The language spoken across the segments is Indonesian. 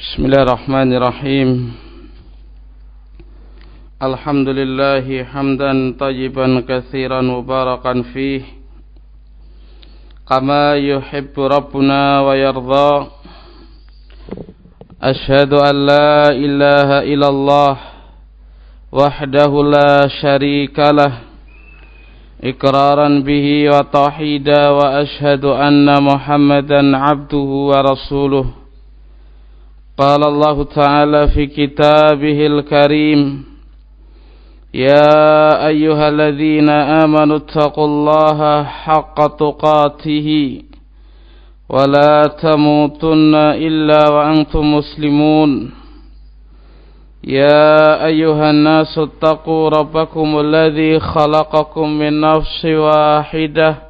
بسم الله الرحمن الرحيم الحمد لله حمدا طيبا كثيرا مباركا فيه كما يحب ربنا ويرضى أشهد أن لا إله إلا الله وحده لا شريك له إقرارا به وتوحيدا وأشهد أن محمدا عبده ورسوله قال الله تعالى في كتابه الكريم يا أيها الذين آمنوا اتقوا الله حق تقاته ولا تموتن إلا وأنتم مسلمون. يا أيها الناس اتقوا ربكم الذي خلقكم من نفس واحدة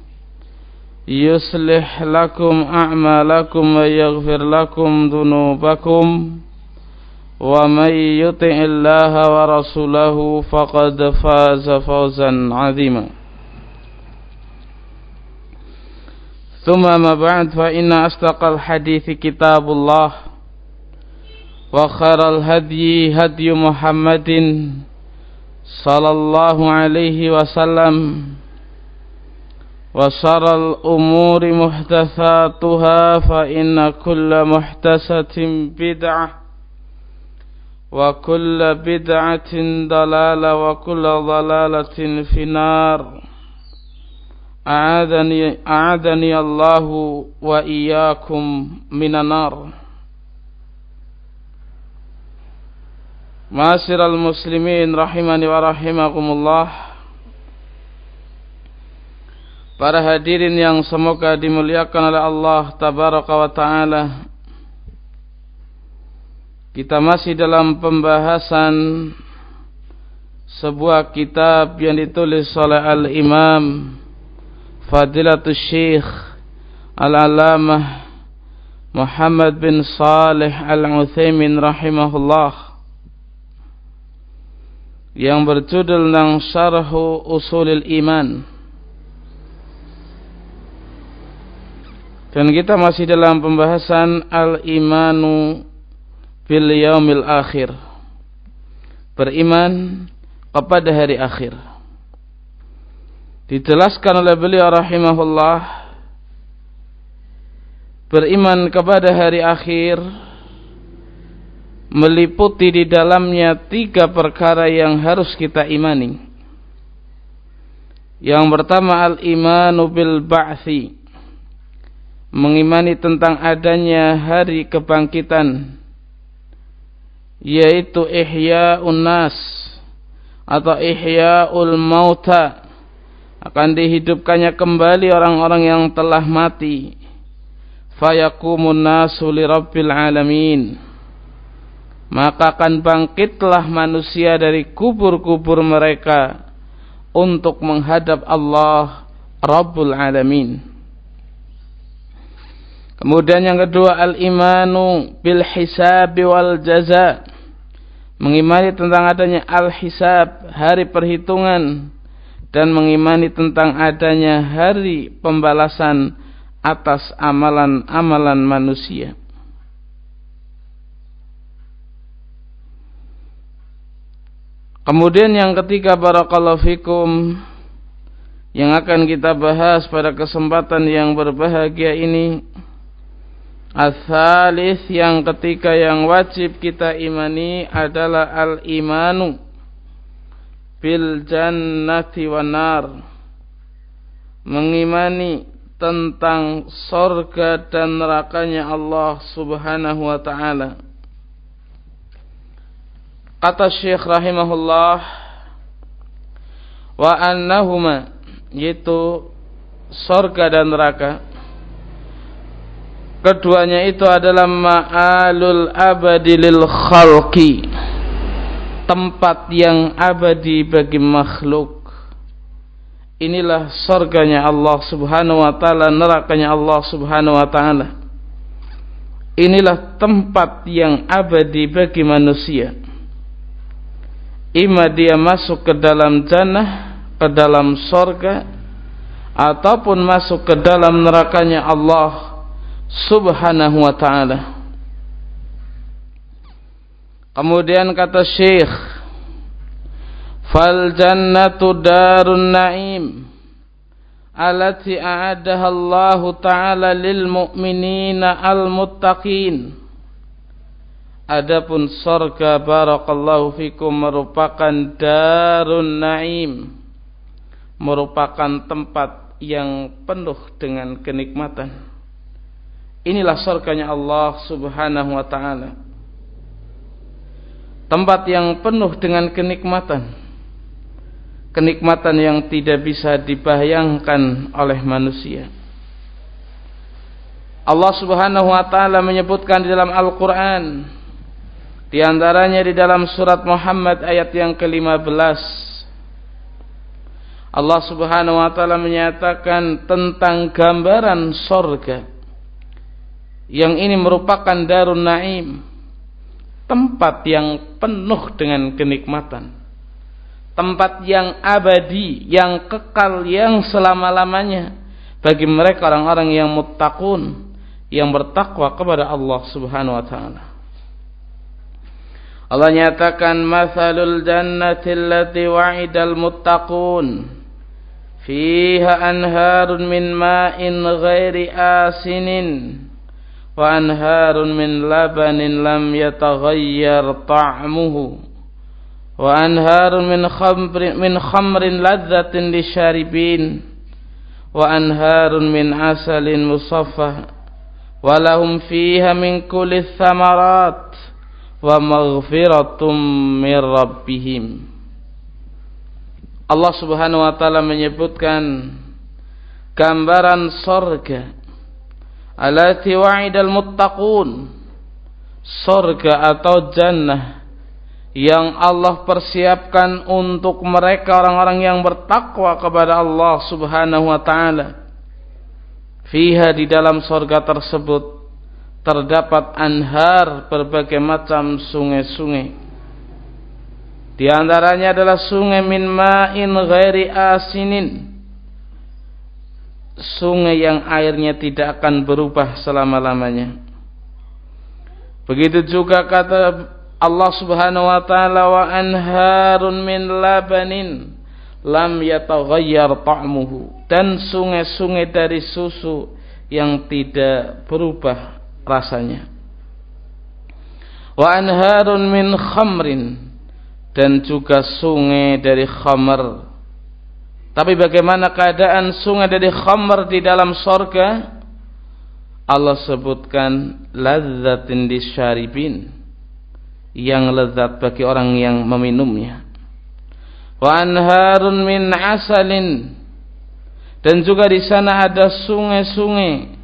يصلح لكم أعمالكم ويغفر لكم ذنوبكم ومن يطع الله ورسوله فقد فاز فوزا عظيما. ثم ما بعد فإن أصدق الحديث كتاب الله وخير الهدي هدي محمد صلى الله عليه وسلم. وشر الأمور محدثاتها فإن كل محدثة بدعة وكل بدعة ضلالة وكل ضلالة في النار. أعاذني, أعاذني الله وإياكم من النار. معاشر المسلمين رحمني ورحمكم الله. Para hadirin yang semoga dimuliakan oleh Allah Tabaraka wa Ta'ala Kita masih dalam pembahasan Sebuah kitab yang ditulis oleh Al-Imam Fadilatul Syekh Al-Alamah Muhammad bin Salih Al-Uthaymin Rahimahullah Yang berjudul Nang Syarhu Usulil Iman Dan kita masih dalam pembahasan al-imanu bil yaumil akhir. Beriman kepada hari akhir. Dijelaskan oleh beliau rahimahullah beriman kepada hari akhir meliputi di dalamnya tiga perkara yang harus kita imani. Yang pertama al-imanu bil ba'thi mengimani tentang adanya hari kebangkitan yaitu ihya'un nas atau ihya'ul mauta. Akan dihidupkannya kembali orang-orang yang telah mati. Fayakumun nasu lirabbil alamin. Maka akan bangkitlah manusia dari kubur-kubur mereka untuk menghadap Allah Rabbul Alamin Kemudian yang kedua al-imanu bil hisab wal jaza. Mengimani tentang adanya al-hisab, hari perhitungan dan mengimani tentang adanya hari pembalasan atas amalan-amalan manusia. Kemudian yang ketiga barakallahu fikum yang akan kita bahas pada kesempatan yang berbahagia ini Asalis yang ketiga yang wajib kita imani adalah al-imanu bil jannati wan nar. Mengimani tentang sorga dan nerakanya Allah Subhanahu wa taala. Kata Syekh rahimahullah wa annahuma yaitu sorga dan neraka Keduanya itu adalah ma'alul abadi lil khalqi. Tempat yang abadi bagi makhluk. Inilah surganya Allah Subhanahu wa taala nerakanya Allah Subhanahu wa taala. Inilah tempat yang abadi bagi manusia. Ima dia masuk ke dalam jannah ke dalam sorga ataupun masuk ke dalam nerakanya Allah subhanahu wa ta'ala kemudian kata syekh fal jannatu darun na'im alati a'adaha Allah ta'ala lil mu'minina al muttaqin Adapun sorga barakallahu fikum merupakan darun naim merupakan tempat yang penuh dengan kenikmatan. Inilah surganya Allah Subhanahu wa taala. Tempat yang penuh dengan kenikmatan. Kenikmatan yang tidak bisa dibayangkan oleh manusia. Allah Subhanahu wa taala menyebutkan di dalam Al-Qur'an di antaranya di dalam surat Muhammad ayat yang ke-15 Allah Subhanahu wa taala menyatakan tentang gambaran sorga yang ini merupakan darun naim. Tempat yang penuh dengan kenikmatan. Tempat yang abadi yang kekal yang selama-lamanya. Bagi mereka orang-orang yang muttaqun yang bertakwa kepada Allah Subhanahu wa taala. Allah nyatakan masalul jannati allati wa'idal muttaqun. Fiha anharun min ma'in ghairi asinin yataghayyar ta'muhu wa anharun min khamrin min khamrin ladzatin lisyaribin. Wa anharun min asalin musaffah. Wa lahum fiha min kulli thamarat. Wa maghfiratum mir rabbihim. Allah Subhanahu wa menyebutkan gambaran surga alati wa'idal muttaqun surga atau jannah yang Allah persiapkan untuk mereka orang-orang yang bertakwa kepada Allah Subhanahu wa taala. Fiha di dalam surga tersebut terdapat anhar berbagai macam sungai-sungai. Di antaranya adalah sungai min ma'in ghairi asinin. Sungai yang airnya tidak akan berubah selama-lamanya. Begitu juga kata Allah Subhanahu wa taala wa anharun min labanin lam yataghayyar ta'muhu dan sungai-sungai dari susu yang tidak berubah rasanya. Wa anharun min khamrin dan juga sungai dari khamr. Tapi bagaimana keadaan sungai dari khamr di dalam sorga? Allah sebutkan lazzatin disyaribin yang lezat bagi orang yang meminumnya. Wa anharun min asalin dan juga di sana ada sungai-sungai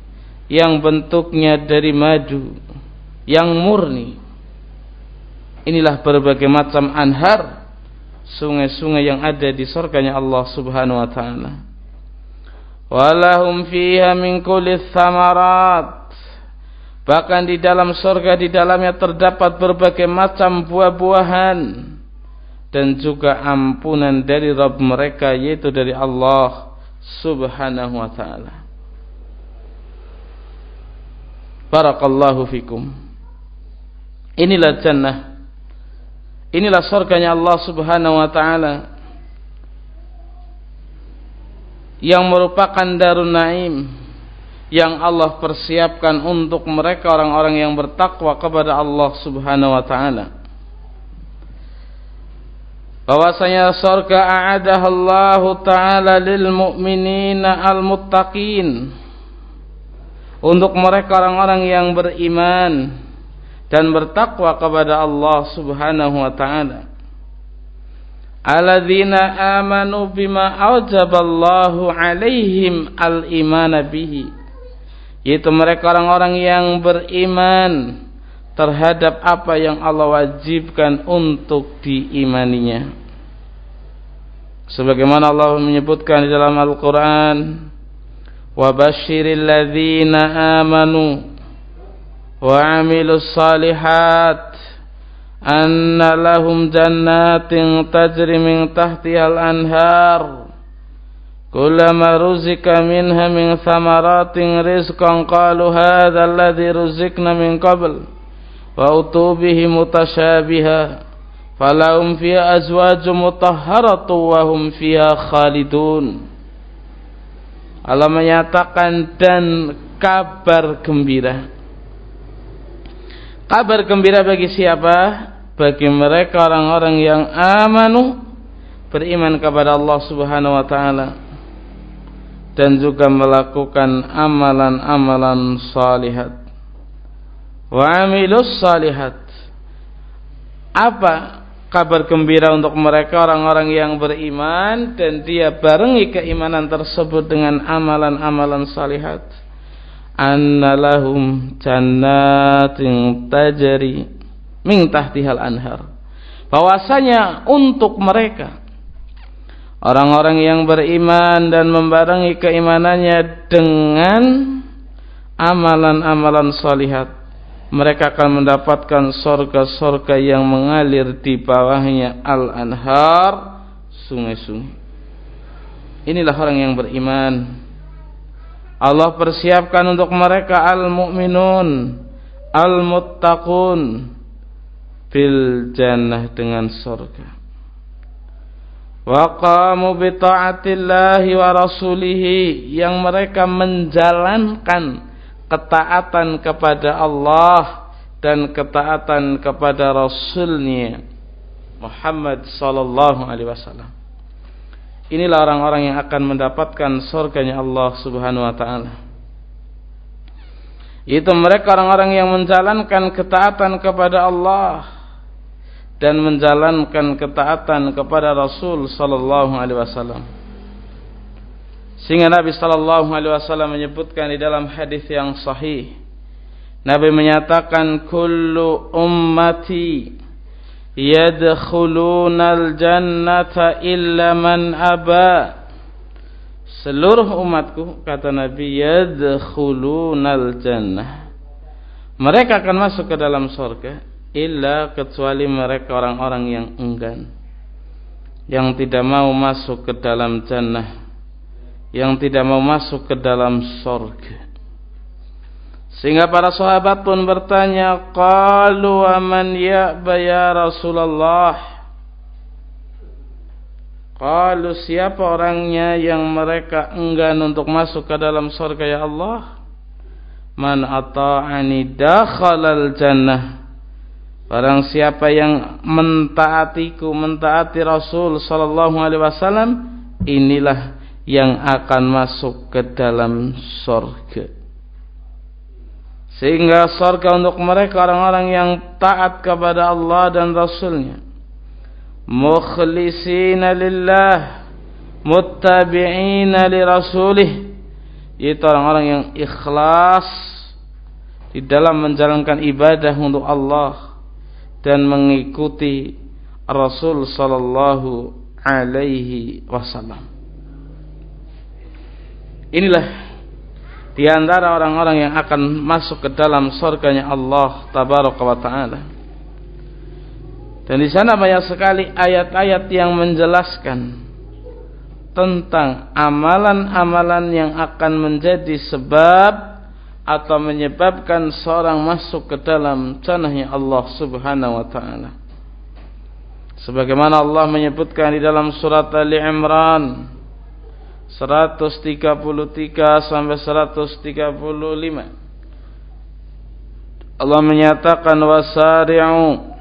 yang bentuknya dari madu yang murni inilah berbagai macam anhar sungai-sungai yang ada di surganya Allah Subhanahu wa taala walahum fiha min kulli bahkan di dalam surga di dalamnya terdapat berbagai macam buah-buahan dan juga ampunan dari Rabb mereka yaitu dari Allah Subhanahu wa taala Barakallahu fikum. Inilah jannah. Inilah surganya Allah Subhanahu wa taala yang merupakan darun naim yang Allah persiapkan untuk mereka orang-orang yang bertakwa kepada Allah Subhanahu wa taala. Bahwasanya surga a'adaha Allah taala lil mu'minina al-muttaqin untuk mereka orang-orang yang beriman dan bertakwa kepada Allah Subhanahu wa taala. Alladzina amanu bima aujaballahu alaihim al-iman bihi. Yaitu mereka orang-orang yang beriman terhadap apa yang Allah wajibkan untuk diimaninya. Sebagaimana Allah menyebutkan di dalam Al-Qur'an, "Wa basyiril ladzina amanu 'amilus salihat anna lahum jannatin tajri min tahtihal anhar." كلما رزق منها من ثمرات رزقا قالوا هذا الذي رزقنا من قبل وأتوا به متشابها فلهم فيها أزواج مطهرة وهم فيها خالدون Allah menyatakan dan kabar gembira. Kabar gembira bagi siapa? Bagi mereka orang-orang yang amanu beriman kepada Allah Subhanahu wa taala dan juga melakukan amalan-amalan salihat. Wa amilus salihat. Apa kabar gembira untuk mereka orang-orang yang beriman dan dia barengi keimanan tersebut dengan amalan-amalan salihat annalahum jannatin tajri min tahtihal anhar. Bahwasanya untuk mereka orang-orang yang beriman dan membarengi keimanannya dengan amalan-amalan salihat mereka akan mendapatkan sorga-sorga yang mengalir di bawahnya al-anhar sungai-sungai. Inilah orang yang beriman Allah persiapkan untuk mereka al-mu'minun al-muttaqun bil jannah dengan sorga wa qamu bi ta'atillahi wa rasulihi yang mereka menjalankan ketaatan kepada Allah dan ketaatan kepada Rasulnya Muhammad sallallahu alaihi wasallam. Inilah orang-orang yang akan mendapatkan surganya Allah Subhanahu wa taala. Itu mereka orang-orang yang menjalankan ketaatan kepada Allah dan menjalankan ketaatan kepada Rasul sallallahu alaihi wasallam. Sehingga Nabi sallallahu alaihi wasallam menyebutkan di dalam hadis yang sahih Nabi menyatakan kullu ummati yadkhulunal jannata illa man aba. Seluruh umatku kata Nabi yadkhulunal jannah. Mereka akan masuk ke dalam surga illa kecuali mereka orang-orang yang enggan. Yang tidak mau masuk ke dalam jannah. Yang tidak mau masuk ke dalam surga. Sehingga para sahabat pun bertanya, "Qalu aman ya ya Rasulullah?" Qalu siapa orangnya yang mereka enggan untuk masuk ke dalam surga ya Allah? Man ata'ani dakhalal jannah. Barang siapa yang mentaatiku, mentaati Rasul sallallahu alaihi wasallam, inilah yang akan masuk ke dalam sorga. Sehingga sorga untuk mereka orang-orang yang taat kepada Allah dan Rasulnya. Mukhlisina lillah. Muttabi'ina li rasulih. Itu orang-orang yang ikhlas di dalam menjalankan ibadah untuk Allah dan mengikuti Rasul sallallahu alaihi wasallam. Inilah di antara orang-orang yang akan masuk ke dalam surganya Allah tabaraka wa taala. Dan di sana banyak sekali ayat-ayat yang menjelaskan tentang amalan-amalan yang akan menjadi sebab atau menyebabkan seorang masuk ke dalam jannahnya Allah Subhanahu wa taala. Sebagaimana Allah menyebutkan di dalam surat Ali Imran 133 sampai 135 Allah menyatakan wasari'u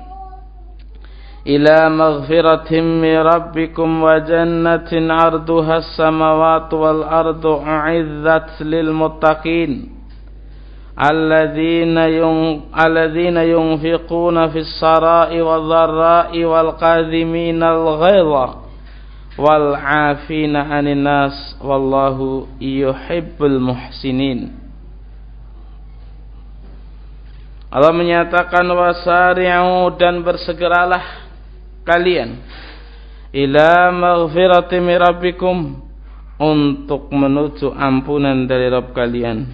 ila maghfiratin min rabbikum wa jannatin 'arduha as-samawati wal ardu u'izzat lil muttaqin الذين الذين ينفقون في السراء والضراء والقاذمين الغيظ wal afina 'anil nas wallahu yuhibbul muhsinin. Allah menyatakan wasari'u dan bersegeralah kalian ila maghfirati rabbikum untuk menuju ampunan dari Rabb kalian.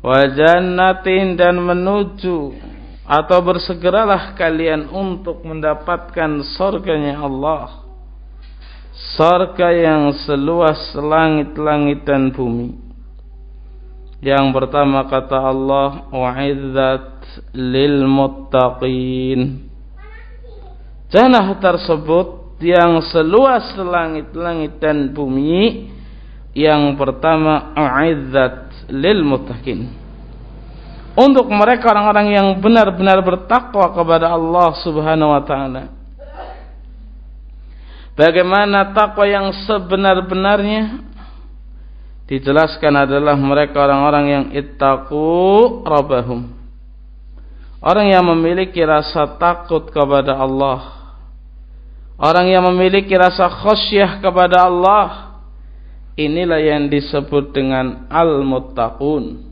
Wa jannatin dan menuju atau bersegeralah kalian untuk mendapatkan surganya Allah surga yang seluas langit-langit dan bumi yang pertama kata Allah wa'izzat lil muttaqin. Jannah tersebut yang seluas langit-langit dan bumi yang pertama wa'izzat lil muttaqin. Untuk mereka orang-orang yang benar-benar bertakwa kepada Allah Subhanahu wa taala. Bagaimana takwa yang sebenar-benarnya? dijelaskan adalah mereka orang-orang yang ittaqu rabbahum. Orang yang memiliki rasa takut kepada Allah. Orang yang memiliki rasa khasyah kepada Allah. Inilah yang disebut dengan al-muttaqun.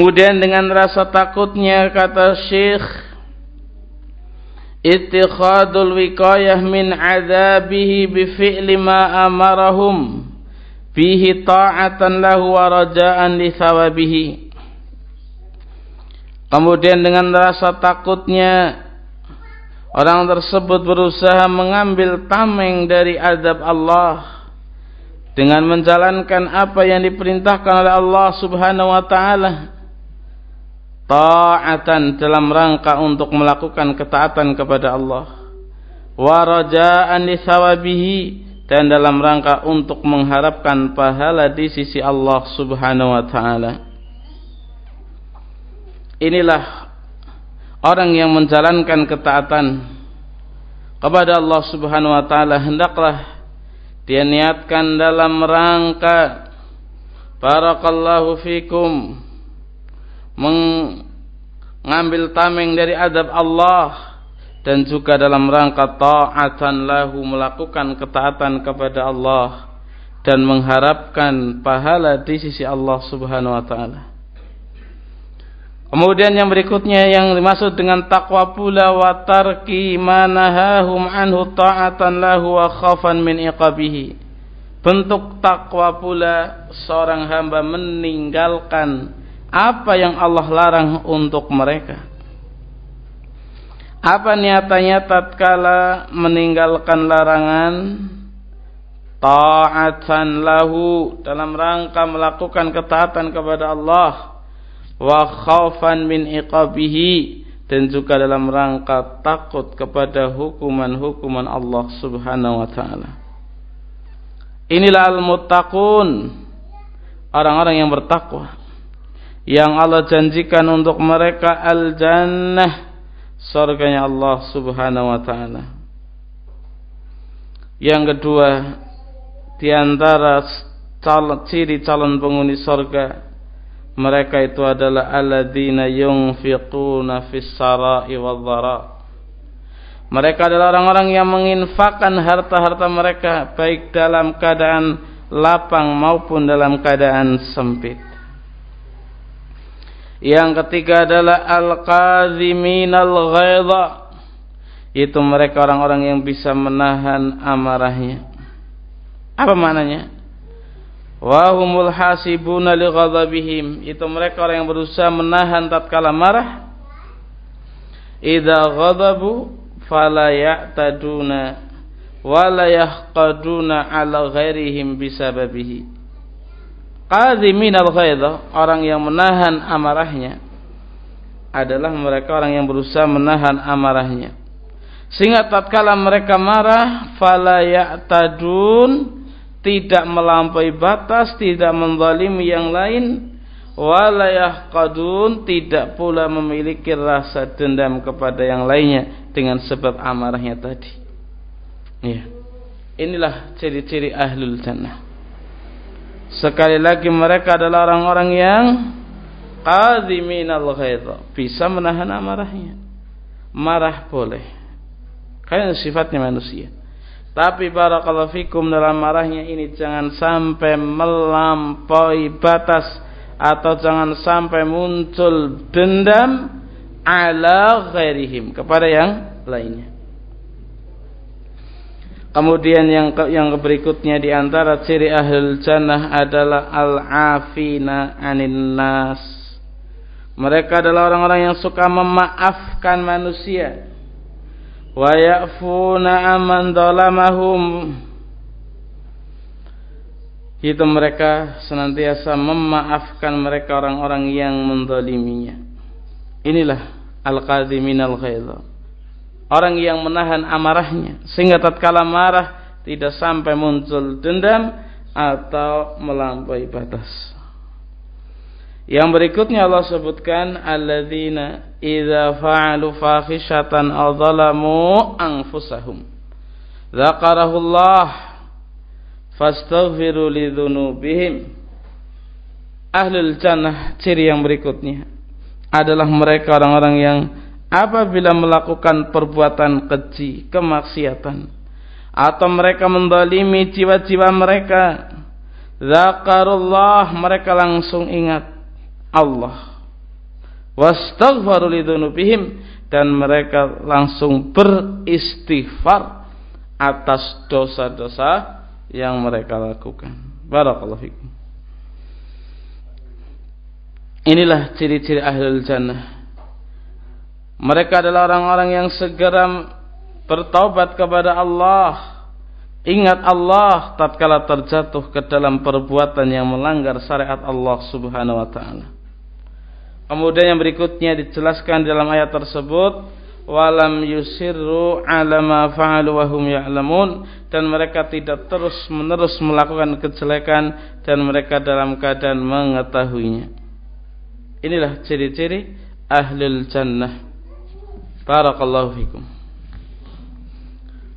Kemudian dengan rasa takutnya kata Syekh ittikhadul wiqayah min adzabihi bi fi'li ma amarahum fihi ta'atan lahu wa raja'an li thawabihi. Kemudian dengan rasa takutnya orang tersebut berusaha mengambil tameng dari azab Allah dengan menjalankan apa yang diperintahkan oleh Allah Subhanahu wa taala ta'atan dalam rangka untuk melakukan ketaatan kepada Allah. Wa raja'an lisawabihi dan dalam rangka untuk mengharapkan pahala di sisi Allah Subhanahu wa taala. Inilah orang yang menjalankan ketaatan kepada Allah Subhanahu wa taala. Hendaklah dia niatkan dalam rangka. Barakallahu fikum mengambil tameng dari adab Allah dan juga dalam rangka taatan lahu melakukan ketaatan kepada Allah dan mengharapkan pahala di sisi Allah Subhanahu wa taala. Kemudian yang berikutnya yang dimaksud dengan takwa pula wa tarki manahahum anhu ta'atan lahu wa khafan min iqabihi. Bentuk takwa pula seorang hamba meninggalkan apa yang Allah larang untuk mereka. Apa niatannya tatkala meninggalkan larangan? Ta'atan lahu dalam rangka melakukan ketaatan kepada Allah wa khaufan min iqabihi dan juga dalam rangka takut kepada hukuman-hukuman Allah Subhanahu wa taala. Inilah al-muttaqun, orang-orang yang bertakwa yang Allah janjikan untuk mereka al-jannah surganya Allah Subhanahu wa taala. Yang kedua, di antara calon, ciri calon penghuni surga mereka itu adalah alladzina yunfiquna fis sarai wadh-dhara. Mereka adalah orang-orang yang menginfakkan harta-harta mereka baik dalam keadaan lapang maupun dalam keadaan sempit. Yang ketiga adalah al-qazimin al-ghaidha. Itu mereka orang-orang yang bisa menahan amarahnya. Apa maknanya? Wa humul hasibuna li ghadabihim. Itu mereka orang yang berusaha menahan tatkala marah. Idza ghadabu fala ya'taduna wa la yahqaduna ala ghairihim bisababihi qazimin al orang yang menahan amarahnya adalah mereka orang yang berusaha menahan amarahnya. Sehingga tatkala mereka marah fala ya'tadun tidak melampaui batas tidak menzalimi yang lain wala yahqadun tidak pula memiliki rasa dendam kepada yang lainnya dengan sebab amarahnya tadi. Ya. Inilah ciri-ciri ahlul jannah Sekali lagi mereka adalah orang-orang yang qadhiminal ghaidha, bisa menahan amarahnya. Marah boleh. Karena sifatnya manusia. Tapi barakallahu fikum dalam marahnya ini jangan sampai melampaui batas atau jangan sampai muncul dendam ala ghairihim kepada yang lainnya. Kemudian yang ke, yang berikutnya di antara ciri ahlul jannah adalah al-afina anin nas. Mereka adalah orang-orang yang suka memaafkan manusia. Wa ya'funa aman dalamahum. Itu mereka senantiasa memaafkan mereka orang-orang yang mendoliminya. Inilah al-qadimin al-ghaidha orang yang menahan amarahnya sehingga tatkala marah tidak sampai muncul dendam atau melampaui batas. Yang berikutnya Allah sebutkan alladzina idza fa'alu fahishatan aw zalamu anfusahum dzakarahullah fastaghfiru lidzunubihim Ahlul jannah ciri yang berikutnya adalah mereka orang-orang yang apabila melakukan perbuatan keji, kemaksiatan atau mereka mendalimi jiwa-jiwa mereka zakarullah mereka langsung ingat Allah. Wastaghfaru lidzunubihim dan mereka langsung beristighfar atas dosa-dosa yang mereka lakukan. Barakallahu fikum. Inilah ciri-ciri ahlul jannah mereka adalah orang-orang yang segera bertaubat kepada Allah. Ingat Allah tatkala terjatuh ke dalam perbuatan yang melanggar syariat Allah Subhanahu wa taala. Kemudian yang berikutnya dijelaskan dalam ayat tersebut walam yusirru ala ma fa'alu wa hum ya'lamun dan mereka tidak terus-menerus melakukan kejelekan dan mereka dalam keadaan mengetahuinya. Inilah ciri-ciri ahlul jannah. Barakallahu fikum.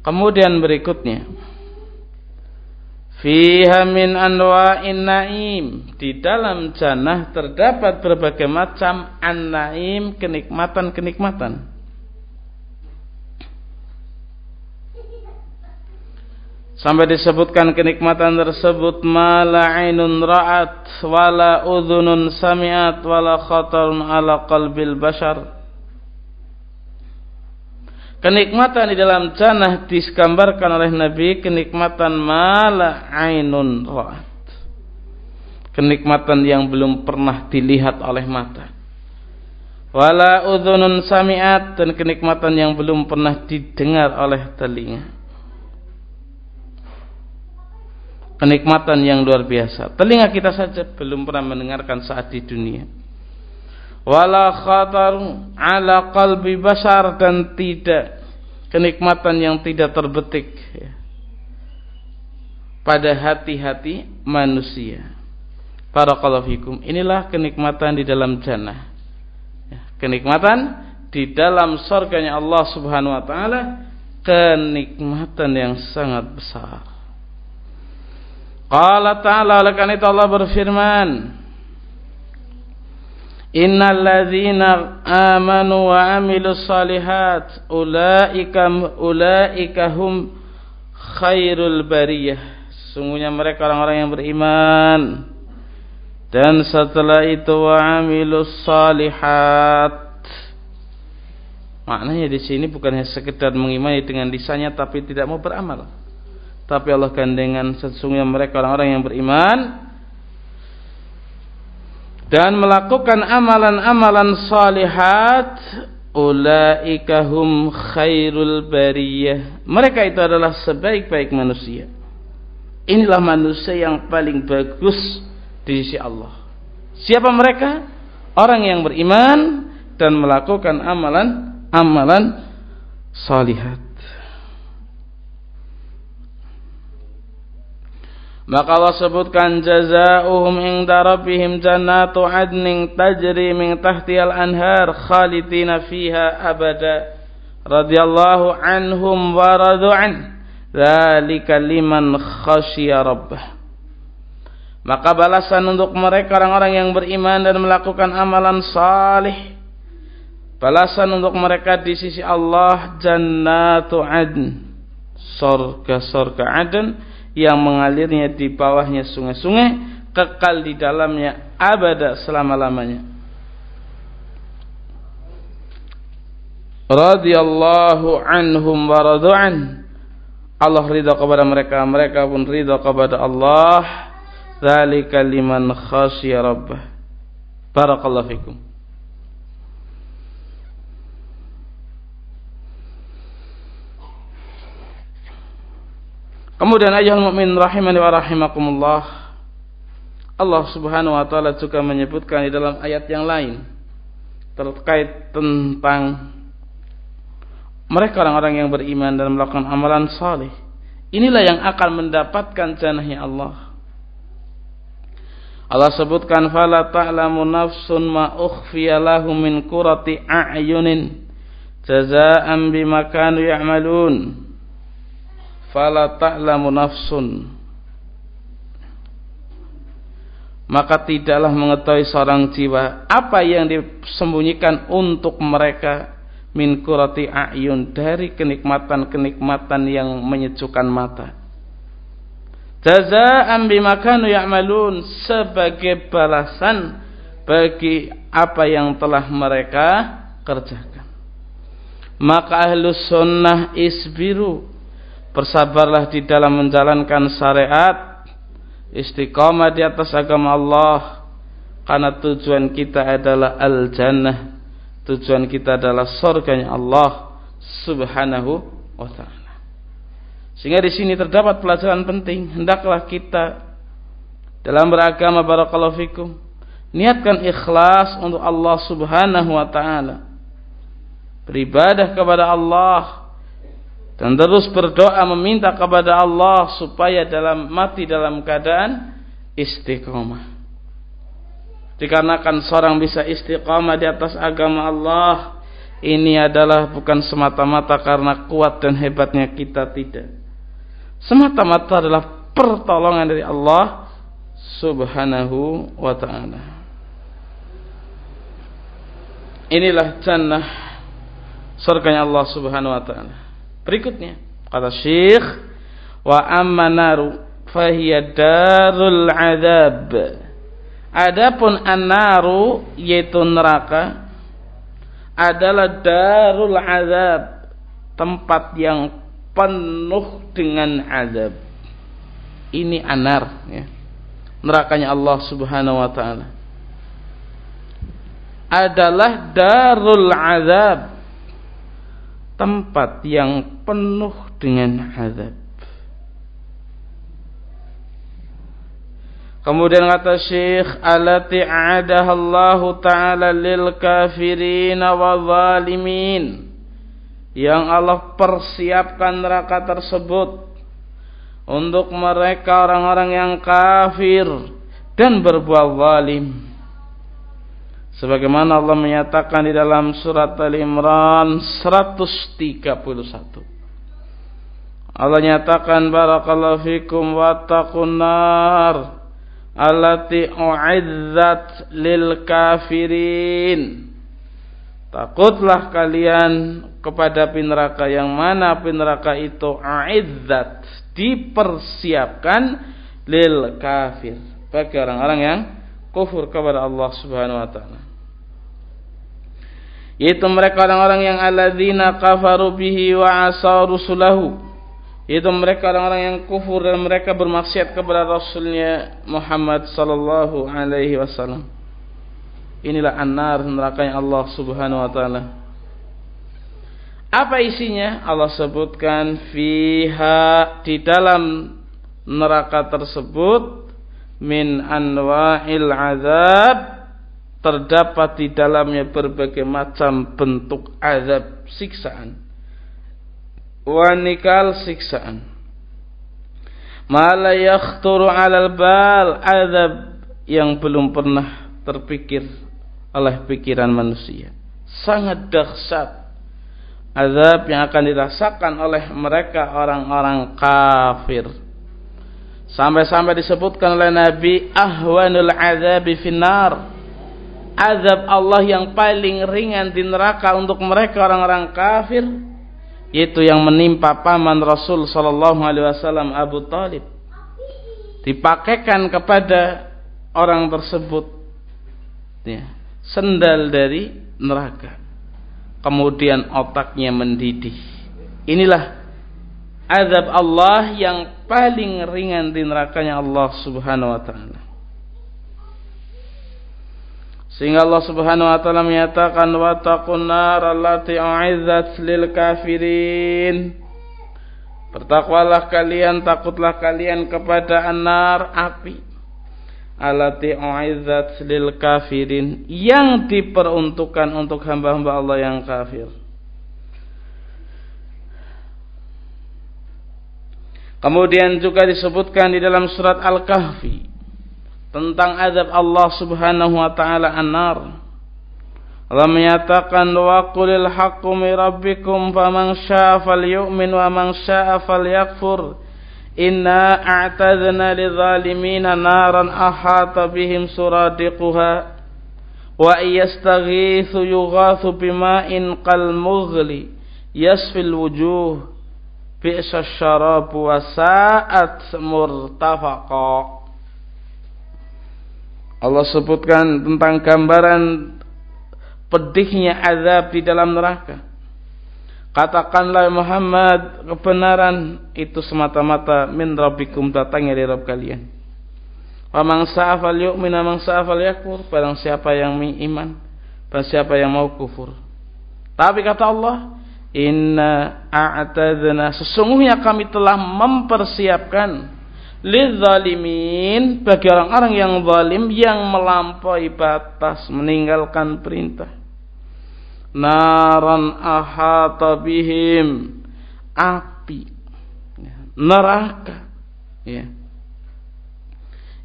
Kemudian berikutnya. Fiha min anwa'in na'im. Di dalam jannah terdapat berbagai macam an-na'im kenikmatan-kenikmatan. Sampai disebutkan kenikmatan tersebut Mala ainun ra'at Wala udhunun sami'at Wala khatarun ala qalbil bashar Kenikmatan di dalam jannah digambarkan oleh Nabi kenikmatan mala ainun ra'at. Kenikmatan yang belum pernah dilihat oleh mata. Wala udhunun sami'at dan kenikmatan yang belum pernah didengar oleh telinga. Kenikmatan yang luar biasa. Telinga kita saja belum pernah mendengarkan saat di dunia wala khatar ala qalbi basar dan tidak kenikmatan yang tidak terbetik pada hati-hati manusia. Barakallahu fikum. Inilah kenikmatan di dalam jannah. Ya, kenikmatan di dalam surganya Allah Subhanahu wa taala kenikmatan yang sangat besar. Qala ta'ala oleh Allah berfirman Ladzina amanu wa amilus salihat ulaika ulaika hum khairul bariyah. Sungguhnya mereka orang-orang yang beriman dan setelah itu wa amilus salihat. Maknanya di sini bukan hanya sekedar mengimani dengan lisannya tapi tidak mau beramal. Tapi Allah gandengan sesungguhnya mereka orang-orang yang beriman dan melakukan amalan-amalan salihat ulaika hum khairul bariyah. Mereka itu adalah sebaik-baik manusia. Inilah manusia yang paling bagus di sisi Allah. Siapa mereka? Orang yang beriman dan melakukan amalan-amalan salihat Maka Allah sebutkan jazaohum inda rabbihim jannatu adnin tajri min tahtihal anhar khalidina fiha abada. Radhiyallahu anhum wa radu'an dzalika liman khasyiya rabbah. Maka balasan untuk mereka orang-orang yang beriman dan melakukan amalan salih. Balasan untuk mereka di sisi Allah jannatu adn. Sorga-sorga Aden yang mengalirnya di bawahnya sungai-sungai kekal di dalamnya abada selama-lamanya. Radiyallahu anhum wa radu'an. Allah ridha kepada mereka, mereka pun ridha kepada Allah. Dzalika liman khasyiya rabbah. Barakallahu fikum. Kemudian ayat mukmin rahimani wa rahimakumullah. Allah Subhanahu wa taala juga menyebutkan di dalam ayat yang lain terkait tentang mereka orang-orang yang beriman dan melakukan amalan saleh. Inilah yang akan mendapatkan jannahnya Allah. Allah sebutkan fala ta'lamu nafsun ma ukhfiya lahum min qurati a'yunin jazaa'an bima kanu ya'malun fala ta'lamu nafsun. Maka tidaklah mengetahui seorang jiwa apa yang disembunyikan untuk mereka min kurati ayun dari kenikmatan-kenikmatan yang menyejukkan mata. Jazaa'an bima kanu ya'malun sebagai balasan bagi apa yang telah mereka kerjakan. Maka ahlus sunnah isbiru bersabarlah di dalam menjalankan syariat istiqamah di atas agama Allah karena tujuan kita adalah al-jannah. Tujuan kita adalah surganya Allah subhanahu wa ta'ala. Sehingga di sini terdapat pelajaran penting. Hendaklah kita dalam beragama barakallahu fikum niatkan ikhlas untuk Allah subhanahu wa ta'ala. Beribadah kepada Allah dan terus berdoa meminta kepada Allah supaya dalam mati dalam keadaan istiqomah. Dikarenakan seorang bisa istiqomah di atas agama Allah, ini adalah bukan semata-mata karena kuat dan hebatnya kita tidak. Semata-mata adalah pertolongan dari Allah Subhanahu wa taala. Inilah jannah surganya Allah Subhanahu wa taala. Berikutnya kata Syekh wa amma naru fahiya darul adab. Adapun an-naru yaitu neraka adalah darul azab, tempat yang penuh dengan azab. Ini anar ya. Nerakanya Allah Subhanahu wa taala. Adalah darul azab tempat yang penuh dengan azab. Kemudian kata Syekh alati Allah taala lil kafirin wa zalimin yang Allah persiapkan neraka tersebut untuk mereka orang-orang yang kafir dan berbuat zalim sebagaimana Allah menyatakan di dalam surat Al-Imran 131 Allah nyatakan barakallahu fikum wattaqun nar allati u'izzat lil kafirin. Takutlah kalian kepada api neraka yang mana api neraka itu u'izzat dipersiapkan lil kafir. Bagi orang-orang yang kufur kepada Allah Subhanahu wa taala. Yaitu mereka orang-orang yang alladzina kafaru bihi wa asaw rusulahu. Yaitu mereka orang-orang yang kufur dan mereka bermaksiat kepada Rasulnya Muhammad sallallahu alaihi wasallam. Inilah an-nar nerakanya Allah Subhanahu wa taala. Apa isinya? Allah sebutkan fiha di dalam neraka tersebut min anwa'il azab terdapat di dalamnya berbagai macam bentuk azab siksaan. Wanikal siksaan. Mala yakhturu alal bal azab yang belum pernah terpikir oleh pikiran manusia. Sangat dahsyat. Azab yang akan dirasakan oleh mereka orang-orang kafir Sampai-sampai disebutkan oleh Nabi ahwanul azabi finnar. Azab Allah yang paling ringan di neraka untuk mereka orang-orang kafir yaitu yang menimpa paman Rasul sallallahu alaihi wasallam Abu Talib. Dipakaikan kepada orang tersebut ya, sendal dari neraka. Kemudian otaknya mendidih. Inilah azab Allah yang paling ringan di nerakanya Allah Subhanahu wa taala sehingga Allah Subhanahu wa taala menyatakan wa taqun nar allati u'izzat lil kafirin. Bertakwalah kalian, takutlah kalian kepada anar api. Allati u'izzat lil kafirin yang diperuntukkan untuk hamba-hamba Allah yang kafir. Kemudian juga disebutkan di dalam surat Al-Kahfi tentang azab Allah Subhanahu wa taala an-nar. Allah menyatakan wa qulil haqqu min rabbikum faman syaa'a falyu'min wa man syaa'a falyakfur. Inna a'tadna lidzalimina naran ahata bihim suradiquha wa yastaghithu yughathu bima'in qal mughli yasfil wujuh bi'sa syarabu wa sa'at murtafaqa Allah sebutkan tentang gambaran pedihnya azab di dalam neraka. Katakanlah Muhammad kebenaran itu semata-mata min rabbikum datangnya dari Rabb kalian. Wa man sa'afal yu'min wa man sa'afal yakfur. Barang siapa yang iman, barang siapa yang mau kufur. Tapi kata Allah, Inna a'tadna. Sesungguhnya kami telah mempersiapkan lidzalimin bagi orang-orang yang zalim yang melampaui batas meninggalkan perintah. Naran ahata bihim. Api. Neraka. Ya.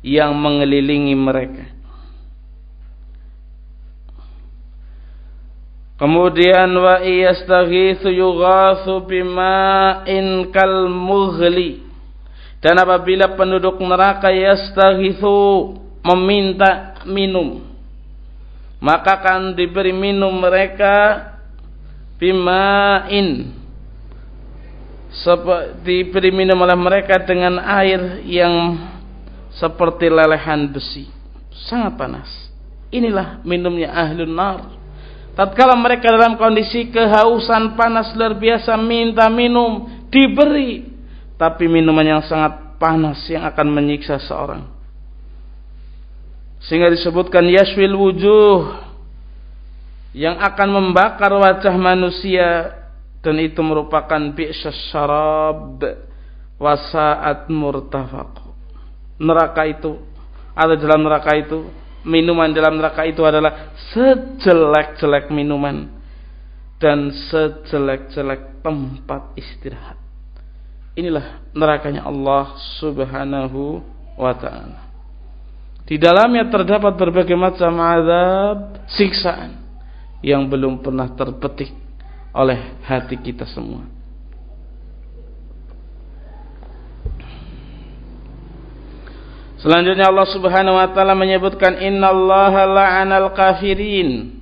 Yang mengelilingi mereka Kemudian wa iyastaghitsu yughatsu bima'in kal mughli. Dan apabila penduduk neraka yastaghithu meminta minum, maka akan diberi minum mereka bima'in. Diberi minum oleh mereka dengan air yang seperti lelehan besi. Sangat panas. Inilah minumnya ahlun nar tatkala mereka dalam kondisi kehausan panas luar biasa minta minum diberi tapi minuman yang sangat panas yang akan menyiksa seorang. Sehingga disebutkan yashwil wujuh yang akan membakar wajah manusia dan itu merupakan bi'sas syarab wasaat murtafaq. Neraka itu ada dalam neraka itu minuman dalam neraka itu adalah sejelek-jelek minuman dan sejelek-jelek tempat istirahat. Inilah nerakanya Allah Subhanahu wa taala. Di dalamnya terdapat berbagai macam azab, siksaan yang belum pernah terpetik oleh hati kita semua. Selanjutnya Allah Subhanahu wa taala menyebutkan innallaha la'anal kafirin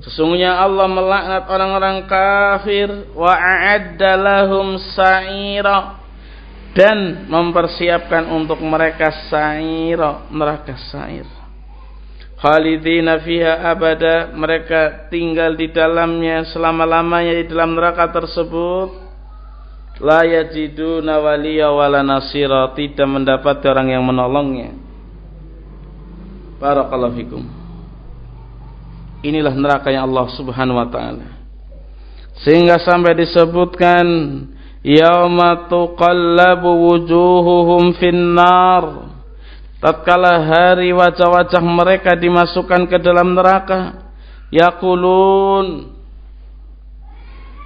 Sesungguhnya Allah melaknat orang-orang kafir wa a'adda lahum sa'ira dan mempersiapkan untuk mereka sa'ira neraka sa'ir. Khalidina fiha abada mereka tinggal di dalamnya selama-lamanya di dalam neraka tersebut. La yajiduna waliya wala nasira tidak mendapat orang yang menolongnya. Barakallahu fikum. Inilah neraka yang Allah Subhanahu wa taala. Sehingga sampai disebutkan yauma tuqallabu wujuhuhum finnar. Tatkala hari wajah-wajah mereka dimasukkan ke dalam neraka, yaqulun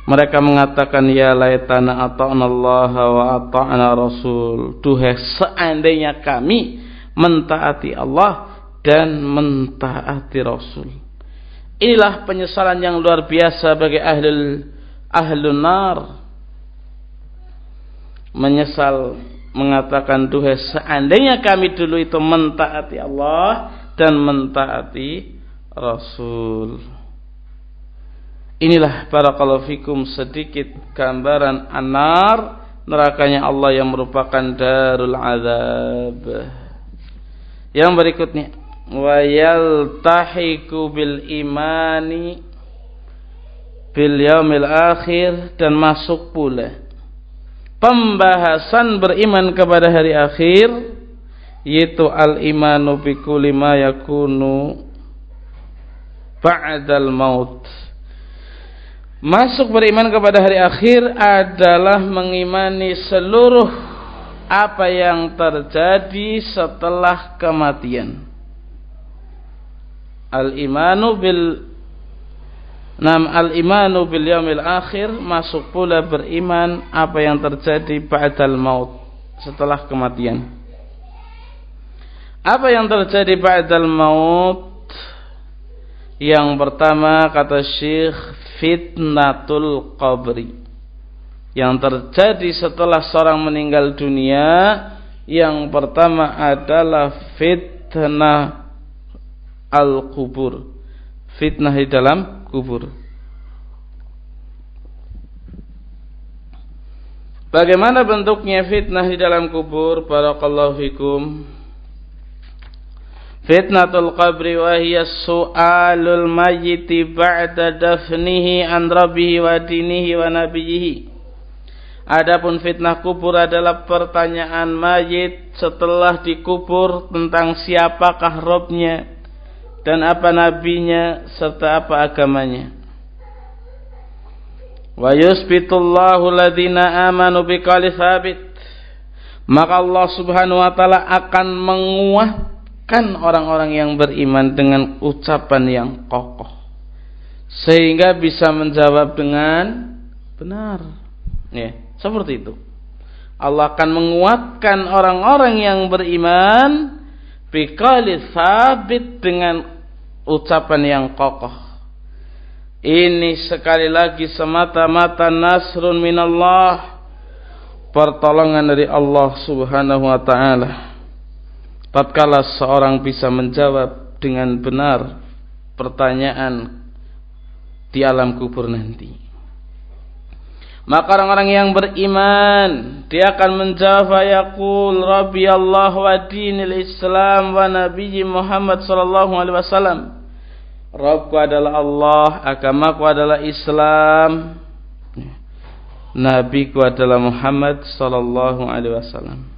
mereka mengatakan ya laitana Allah wa ata'na Rasul. Duhai seandainya kami mentaati Allah dan mentaati Rasul. Inilah penyesalan yang luar biasa bagi ahli ahlun nar. Menyesal mengatakan duhai seandainya kami dulu itu mentaati Allah dan mentaati Rasul. Inilah barakallahu fikum sedikit gambaran anar nerakanya Allah yang merupakan darul azab. Yang berikutnya wa yaltahiku bil imani bil yaumil akhir dan masuk pula pembahasan beriman kepada hari akhir yaitu al imanu bi kulli ma yakunu ba'dal maut masuk beriman kepada hari akhir adalah mengimani seluruh apa yang terjadi setelah kematian al imanu bil Nam al-imanu bil yaumil akhir masuk pula beriman apa yang terjadi ba'dal maut setelah kematian. Apa yang terjadi ba'dal maut? Yang pertama kata Syekh fitnatul qabri. Yang terjadi setelah seorang meninggal dunia yang pertama adalah fitnah al-kubur. Fitnah di dalam kubur. Bagaimana bentuknya fitnah di dalam kubur? Barakallahu fikum. Fitnatul qabri wa hiya su'alul mayyiti ba'da dafnihi an rabbihi wa dinihi wa nabiyhi. Adapun fitnah kubur adalah pertanyaan mayit setelah dikubur tentang siapakah Robnya dan apa nabinya serta apa agamanya. Wa yusbitullahu ladina amanu biqali sabit. Maka Allah Subhanahu wa taala akan menguatkan orang-orang yang beriman dengan ucapan yang kokoh sehingga bisa menjawab dengan benar. Ya, seperti itu. Allah akan menguatkan orang-orang yang beriman biqali sabit dengan ucapan yang kokoh. Ini sekali lagi semata-mata nasrun minallah. Pertolongan dari Allah subhanahu wa ta'ala. Tatkala seorang bisa menjawab dengan benar pertanyaan di alam kubur nanti. Maka orang-orang yang beriman dia akan menjawab yaqul rabbi Allah wa dinil Islam wa nabiyyi Muhammad sallallahu alaihi wasallam. Rabbku adalah Allah, agamaku adalah Islam. Nabiku adalah Muhammad sallallahu alaihi wasallam.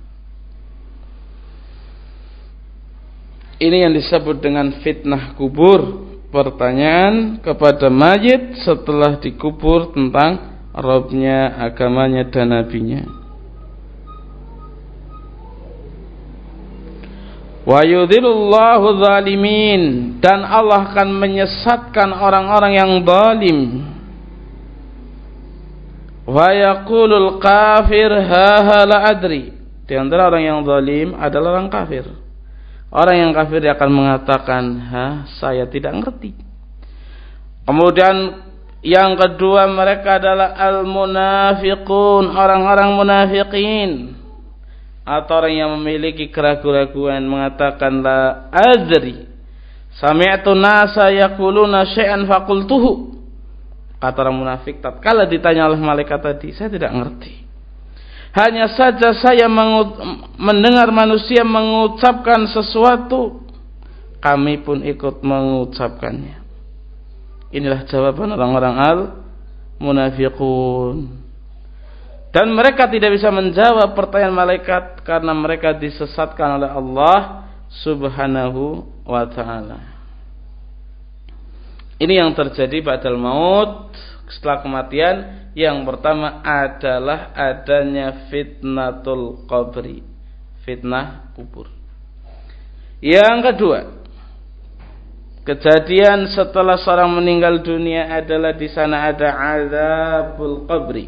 Ini yang disebut dengan fitnah kubur. Pertanyaan kepada mayit setelah dikubur tentang Robnya, agamanya dan nabinya. Wa yudhilullahu zalimin dan Allah akan menyesatkan orang-orang yang zalim. Wa yaqulul kafir ha adri. Di antara orang yang zalim adalah orang kafir. Orang yang kafir dia akan mengatakan, "Ha, saya tidak ngerti." Kemudian yang kedua mereka adalah al-munafiqun, orang-orang munafikin. Atau orang yang memiliki keraguan-keraguan mengatakan la adri. Sami'tu nasa yaquluna syai'an faqultuhu. Kata orang munafik tatkala ditanya oleh malaikat tadi, saya tidak ngerti. Hanya saja saya mendengar manusia mengucapkan sesuatu, kami pun ikut mengucapkannya. Inilah jawaban orang-orang al munafiqun. Dan mereka tidak bisa menjawab pertanyaan malaikat karena mereka disesatkan oleh Allah Subhanahu wa taala. Ini yang terjadi badal maut setelah kematian yang pertama adalah adanya fitnatul qabri. Fitnah kubur. Yang kedua, Kejadian setelah seorang meninggal dunia adalah di sana ada azabul qabri.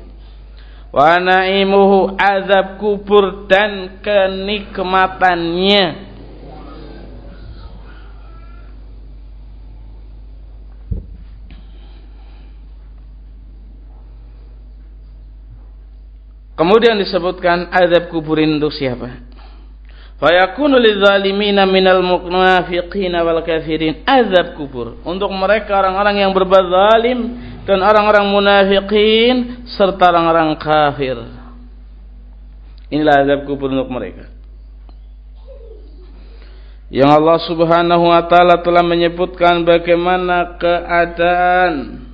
Wa naimuhu azab kubur dan kenikmatannya. Kemudian disebutkan azab kubur untuk siapa? Fayakunu lidzalimina minal munafiqina wal kafirin azab kubur. Untuk mereka orang-orang yang berbuat zalim dan orang-orang munafikin serta orang-orang kafir. Inilah azab kubur untuk mereka. Yang Allah Subhanahu wa taala telah menyebutkan bagaimana keadaan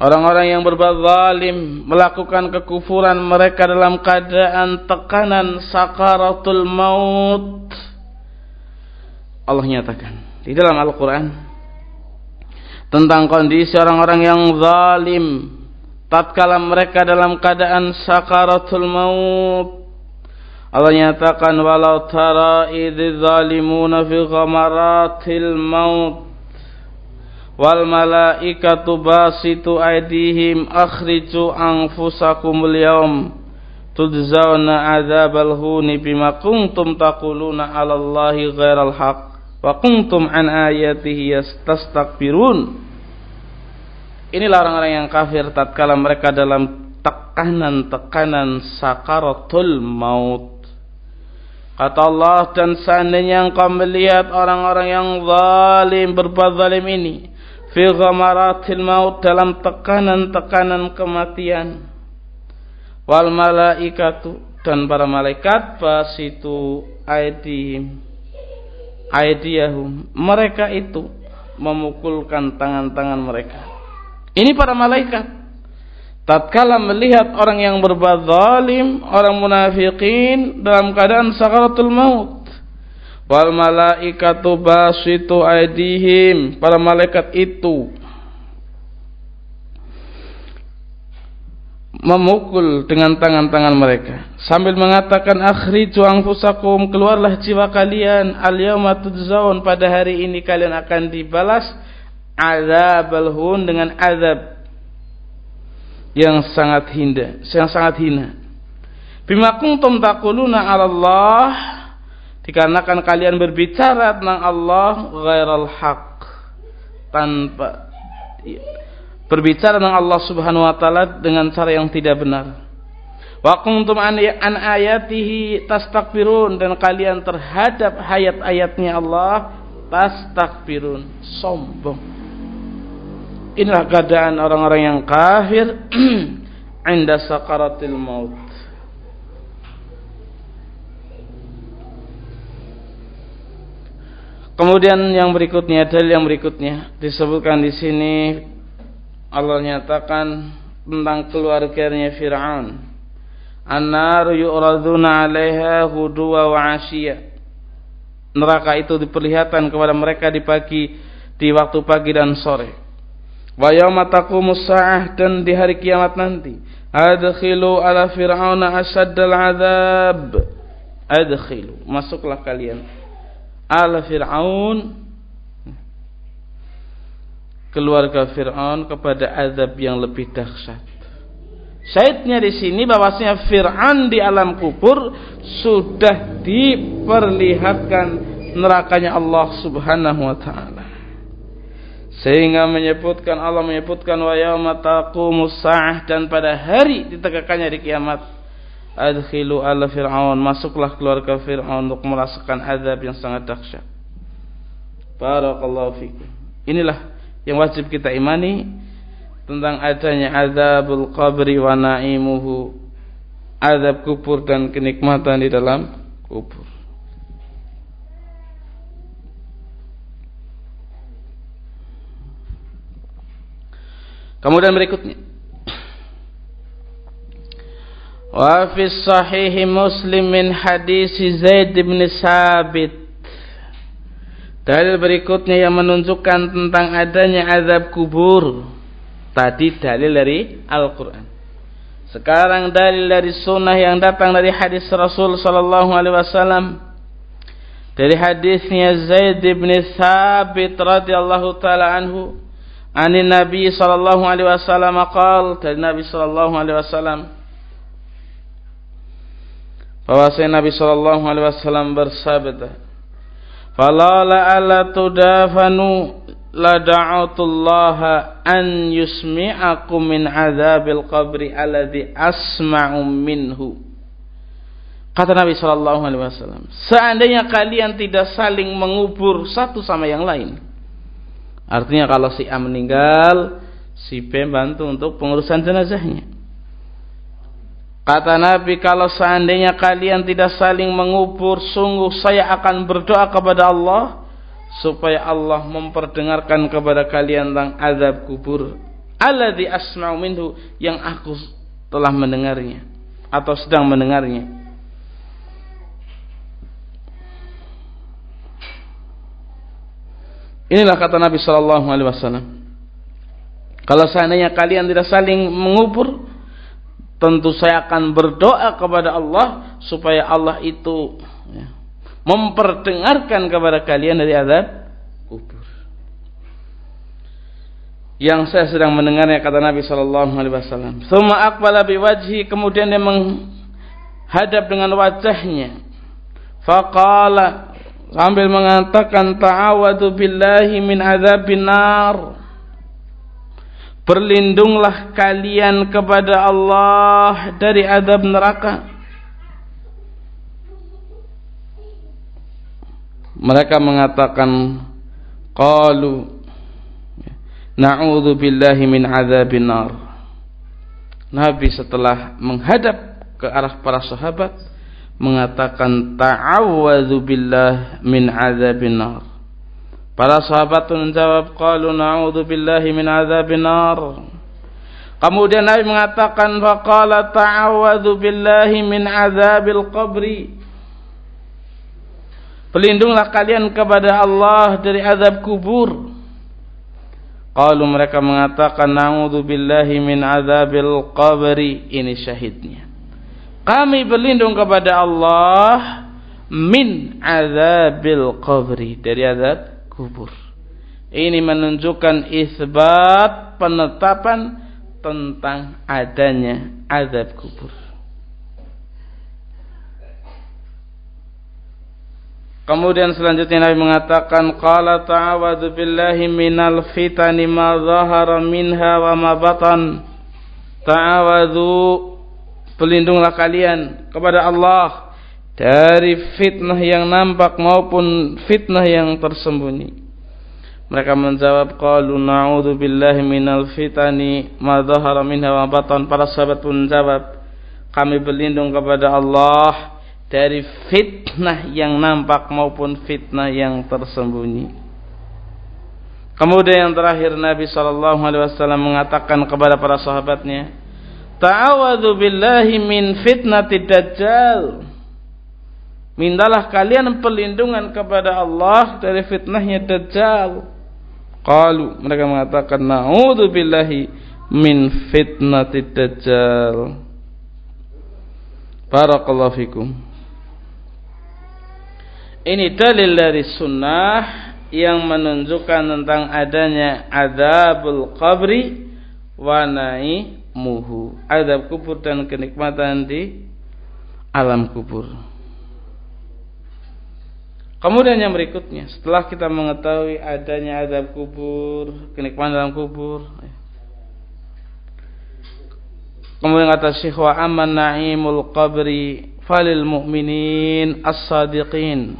orang-orang yang berbuat zalim melakukan kekufuran mereka dalam keadaan tekanan sakaratul maut. Allah nyatakan di dalam Al-Qur'an tentang kondisi orang-orang yang zalim tatkala mereka dalam keadaan sakaratul maut Allah nyatakan walau tara idz zalimuna fi ghamaratil maut wal malaikatu basitu aydihim akhriju anfusakumul yawm tudzawna adzabal huni bima kuntum taquluna 'ala Allahi ghairal haqq wa kuntum an ayatihi yastastakbirun. Inilah orang-orang yang kafir tatkala mereka dalam tekanan-tekanan sakaratul maut. Kata Allah dan seandainya engkau melihat orang-orang yang zalim berbuat zalim ini fi ghamaratil maut dalam tekanan-tekanan kematian. Wal malaikatu dan para malaikat basitu aidihim aidiyahum. Mereka itu memukulkan tangan-tangan mereka. Ini para malaikat. Tatkala melihat orang yang berbuat zalim, orang munafikin dalam keadaan sakaratul maut. Wal malaikatu basitu aidihim, para malaikat itu memukul dengan tangan-tangan mereka. Sambil mengatakan akhriju anfusakum keluarlah jiwa kalian. Al yauma tudzawun pada hari ini kalian akan dibalas azabal hun dengan azab yang sangat hina, yang sangat hina. Bima kuntum taquluna 'ala Allah dikarenakan kalian berbicara tentang Allah ghairal haq tanpa berbicara tentang Allah Subhanahu wa taala dengan cara yang tidak benar. Wa kuntum an ayatihi tastakbirun dan kalian terhadap ayat-ayatnya Allah tastakbirun, sombong. Inilah keadaan orang-orang yang kafir inda sakaratil maut. Kemudian yang berikutnya, dalil yang berikutnya disebutkan di sini Allah nyatakan tentang keluarganya Firaun. An-nar yu'raduna 'alaiha huduwa wa 'ashiya. Neraka itu diperlihatkan kepada mereka di pagi di waktu pagi dan sore. Wa yauma taqumus sa'ah dan di hari kiamat nanti. Adkhilu ala fir'auna asaddal azab. Adkhilu, masuklah kalian ala fir'aun keluarga Fir'aun kepada azab yang lebih dahsyat. Syahidnya di sini bahwasanya Fir'aun di alam kubur sudah diperlihatkan nerakanya Allah Subhanahu wa taala. Sehingga menyebutkan Allah menyebutkan wa yauma taqumus dan pada hari ditegakkannya di kiamat adkhilu ala fir'aun masuklah keluarga fir'aun untuk merasakan azab yang sangat dahsyat. Barakallahu fikum. Inilah yang wajib kita imani tentang adanya azabul qabri wa na'imuhu azab kubur dan kenikmatan di dalam kubur. Kemudian berikutnya. Wa fi sahih Muslim min hadis Zaid bin Sabit. Dalil berikutnya yang menunjukkan tentang adanya azab kubur. Tadi dalil dari Al-Qur'an. Sekarang dalil dari sunnah yang datang dari hadis Rasul sallallahu alaihi wasallam. Dari hadisnya Zaid bin Sabit radhiyallahu taala anhu Ani Nabi sallallahu alaihi wasallam qal dari Nabi sallallahu alaihi wasallam bahwasanya Nabi sallallahu alaihi wasallam bersabda Fala alla tudafanu la da'atullah an yusmi'akum min azabil qabri alladhi asma'u minhu Kata Nabi sallallahu alaihi wasallam seandainya kalian tidak saling mengubur satu sama yang lain Artinya kalau si A meninggal, si B bantu untuk pengurusan jenazahnya. Kata Nabi, kalau seandainya kalian tidak saling mengubur, sungguh saya akan berdoa kepada Allah supaya Allah memperdengarkan kepada kalian tentang azab kubur. Alladzi asma'u minhu yang aku telah mendengarnya atau sedang mendengarnya. Inilah kata Nabi sallallahu alaihi wasallam. Kalau seandainya kalian tidak saling mengubur, tentu saya akan berdoa kepada Allah supaya Allah itu ya, memperdengarkan kepada kalian dari azab kubur. Yang saya sedang mendengarnya kata Nabi sallallahu alaihi wasallam. Tsumma aqbala biwajhi kemudian dia menghadap dengan wajahnya. Faqala sambil mengatakan ta'awadu billahi min azabin nar berlindunglah kalian kepada Allah dari azab neraka mereka mengatakan qalu na'udzu billahi min azabin nar Nabi setelah menghadap ke arah para sahabat mengatakan ta'awwadzu billah min adzabin nar. Para sahabat menjawab qalu na'udzu billahi min adzabin nar. Kemudian Nabi mengatakan faqala ta'awwadzu billahi min adzabil qabri. Pelindunglah kalian kepada Allah dari azab kubur. Qalu mereka mengatakan na'udzu billahi min adzabil qabri. Ini syahidnya kami berlindung kepada Allah min azabil qabri dari azab kubur. Ini menunjukkan isbat penetapan tentang adanya azab kubur. Kemudian selanjutnya Nabi mengatakan qala ta'awadu billahi minal fitani ma zahara minha wa ma batan. Ta'awadu Pelindunglah kalian kepada Allah dari fitnah yang nampak maupun fitnah yang tersembunyi. Mereka menjawab qalu na'udzu billahi minal fitani ma dhahara minha wa batan. Para sahabat pun menjawab, kami berlindung kepada Allah dari fitnah yang nampak maupun fitnah yang tersembunyi. Kemudian yang terakhir Nabi sallallahu alaihi wasallam mengatakan kepada para sahabatnya, Ta'awadhu billahi min fitnati dajjal. Mintalah kalian perlindungan kepada Allah dari fitnahnya dajjal. Qalu mereka mengatakan na'udzu billahi min fitnati dajjal. Barakallahu fikum. Ini dalil dari sunnah yang menunjukkan tentang adanya adabul qabri wa muhu adab kubur dan kenikmatan di alam kubur kemudian yang berikutnya setelah kita mengetahui adanya adab kubur kenikmatan dalam kubur kemudian kata Syekh wa aman na'imul qabri falil mu'minin as-sadiqin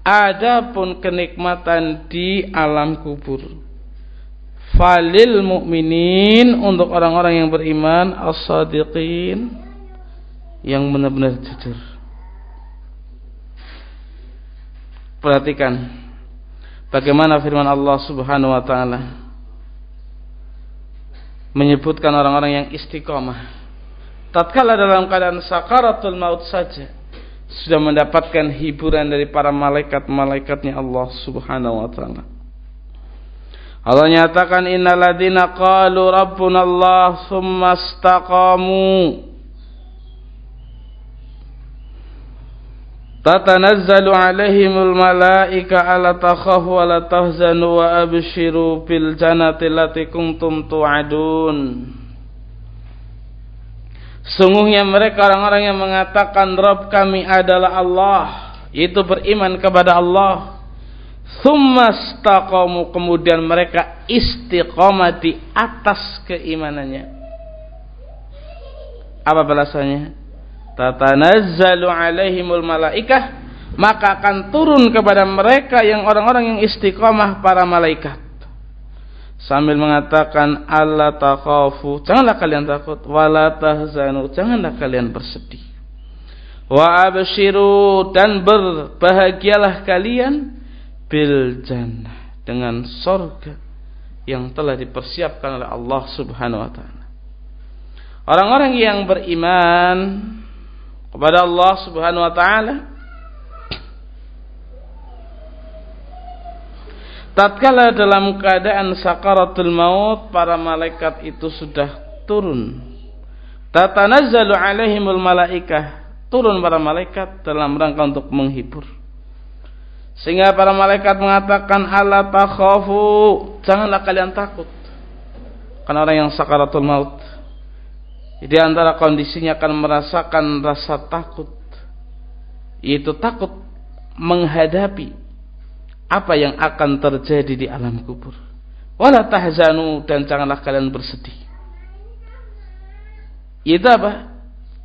adapun kenikmatan di alam kubur falil mukminin untuk orang-orang yang beriman as-sadiqin yang benar-benar jujur. Perhatikan bagaimana firman Allah Subhanahu wa taala menyebutkan orang-orang yang istiqomah. Tatkala dalam keadaan sakaratul maut saja sudah mendapatkan hiburan dari para malaikat-malaikatnya Allah Subhanahu wa taala. Allah nyatakan innalladzina qalu rabbuna Allah tsumma istaqamu tatanazzalu alaihimul malaika alla takhafu wa la tahzanu wa abshiru bil jannati allati kuntum tu'adun Sungguhnya mereka orang-orang yang mengatakan Rabb kami adalah Allah Itu beriman kepada Allah Thumastaqamu kemudian mereka istiqomah di atas keimanannya. Apa balasannya? Tatanazzalu alaihimul malaikah maka akan turun kepada mereka yang orang-orang yang istiqomah para malaikat. sambil mengatakan Allah takhafu. Janganlah kalian takut wala tahzanu. Janganlah kalian bersedih. Wa abshiru dan berbahagialah kalian bil jannah dengan surga yang telah dipersiapkan oleh Allah Subhanahu wa taala. Orang-orang yang beriman kepada Allah Subhanahu wa taala. Tatkala dalam keadaan sakaratul maut para malaikat itu sudah turun. Tatanazzalu alaihimul malaikah turun para malaikat dalam rangka untuk menghibur. Sehingga para malaikat mengatakan ala takhafu. Janganlah kalian takut. Karena orang yang sakaratul maut di antara kondisinya akan merasakan rasa takut yaitu takut menghadapi apa yang akan terjadi di alam kubur. Wala tahzanu dan janganlah kalian bersedih. Itu apa?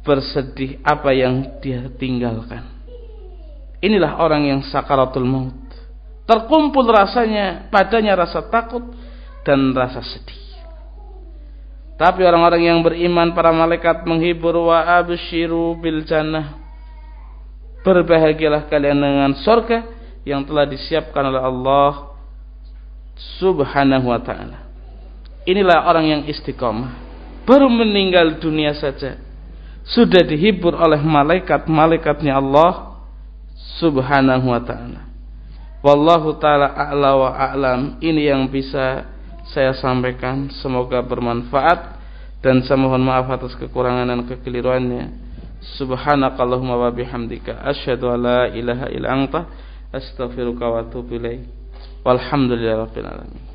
Bersedih apa yang dia tinggalkan. Inilah orang yang sakaratul maut. Terkumpul rasanya, padanya rasa takut dan rasa sedih. Tapi orang-orang yang beriman para malaikat menghibur wa abshiru bil jannah. Berbahagialah kalian dengan surga yang telah disiapkan oleh Allah Subhanahu wa taala. Inilah orang yang istiqomah. Baru meninggal dunia saja sudah dihibur oleh malaikat-malaikatnya Allah Subhanahu wa taala. Wallahu taala a'la wa a'lam. Ini yang bisa saya sampaikan. Semoga bermanfaat dan saya mohon maaf atas kekurangan dan kekeliruannya. Subhanakallahumma wa bihamdika asyhadu an la ilaha illa anta astaghfiruka wa atubu ilaik walhamdulillahi rabbil alamin